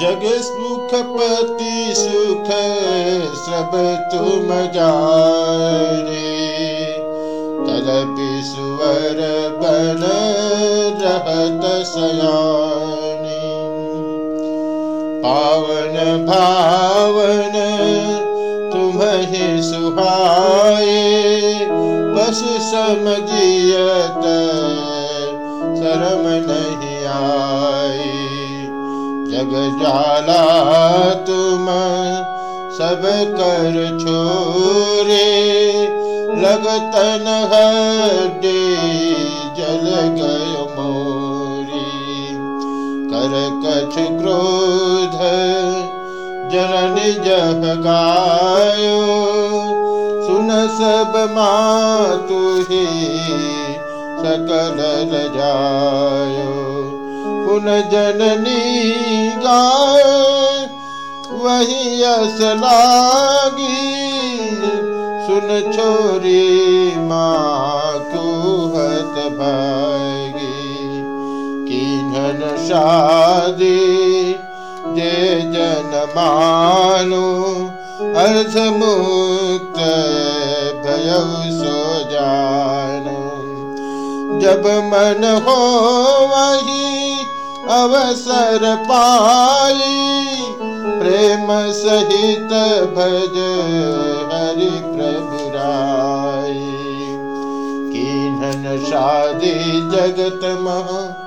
जग सुख सब तुम जारे तदपि सुवर बन रहत सयानी। पावन भावन तुम ही सुहाए बस समझियत शरम नहीं आए जग जाला तुम सब कर छोरे, लगतन हड्डी जल गय मोरी। कर कछ क्रोध जनन जह गायो, सुन सब मातु ही सकल जायो। जननी गाय वही अस लागी। सुन छोरी माँ कुहत भागी किन्हन शादी जे जन मानो। अर्थ मुक्त भयउ सो जानो। जब मन हो वही अवसर पाई, प्रेम सहित भज हरि प्रभु राई। किन्हन शादी जगत महा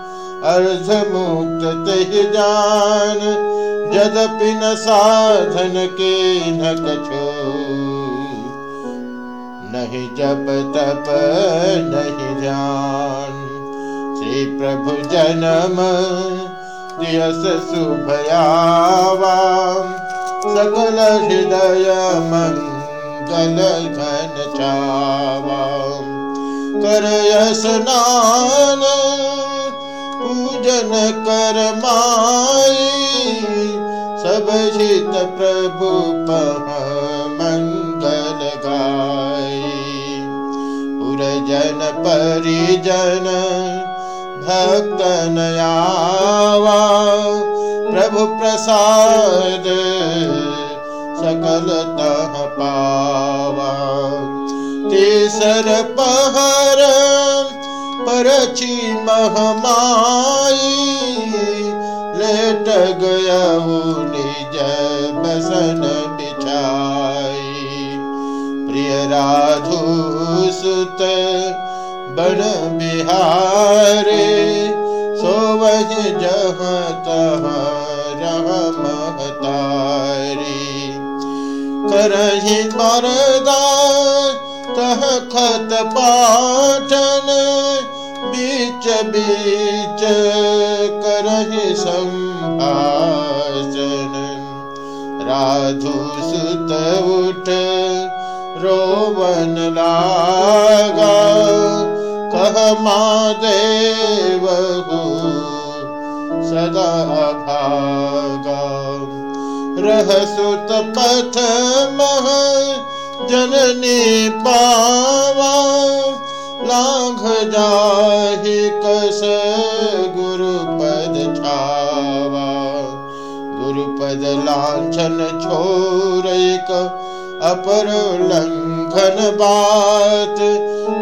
अर्ध मुक्त तह जान, जदपि न साधन के न कछो। नहीं जप तप, नहीं ध्यान। श्री प्रभु जन्म दियस शुभयावा सकल हृदय मंगल घन छावा कर स्नान पूजन कर माई। सब हित प्रभु पह मंगल गाई। पुरजन परिजन भक्तन आवा प्रभु प्रसाद सकल तह पावा। तीसर पहर परची महमाई, लेट गया निज बसन बिछाई। प्रिय राधु सुत वही जह तह महतारी। करही मरदा तह खत पाठन बीच बीच करहि संभाषण। राधु सुत उठ रोवन लागा कह देव सदा भागा रह पथ मह जननी पावा, लाघ जाहि कस गुरुपद छावा। गुरुपद लाछन छोरैक अपर लंघन बात,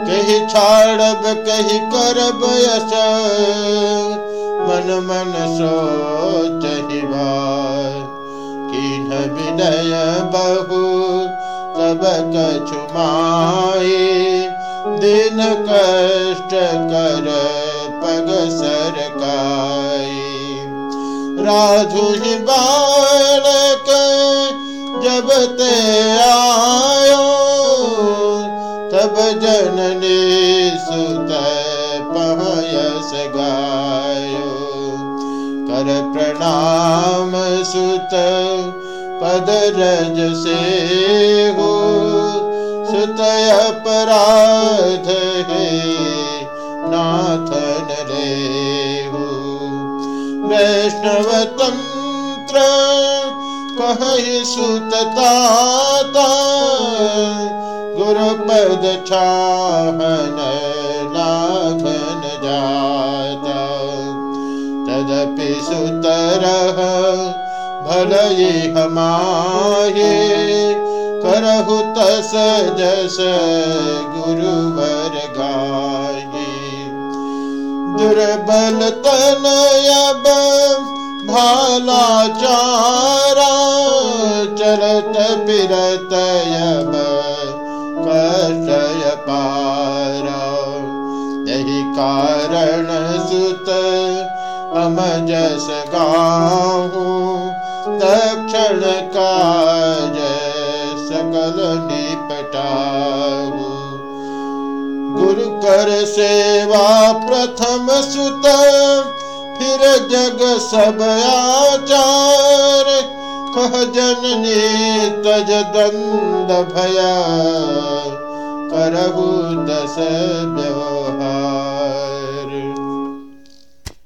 कही छाड़ब, कही करब यस मन मन सोच किन विनय बहु, तब कछुमाए दिन कष्ट कर पग सरकाई। राधु बालक, जब ते कर प्रणाम सुत पद रज से हो। सुत अपराध है नाथन रे हो वैष्णव तंत्र कहि सुत ताता गुरुपद छाहन सुतरः भलई हमाहे करहु तस जस गुरुवर गाये दुर्बल तनयब भाला चारा चलत बिरत यब कषय पारा। यही कारण सुत अमजस गाहू दक्षिण काज सकल निपटाऊ। गुरु कर सेवा प्रथम सुत, फिर जग सब आचार। कह जननी तज दंड भया, करहु दस व्यवहार।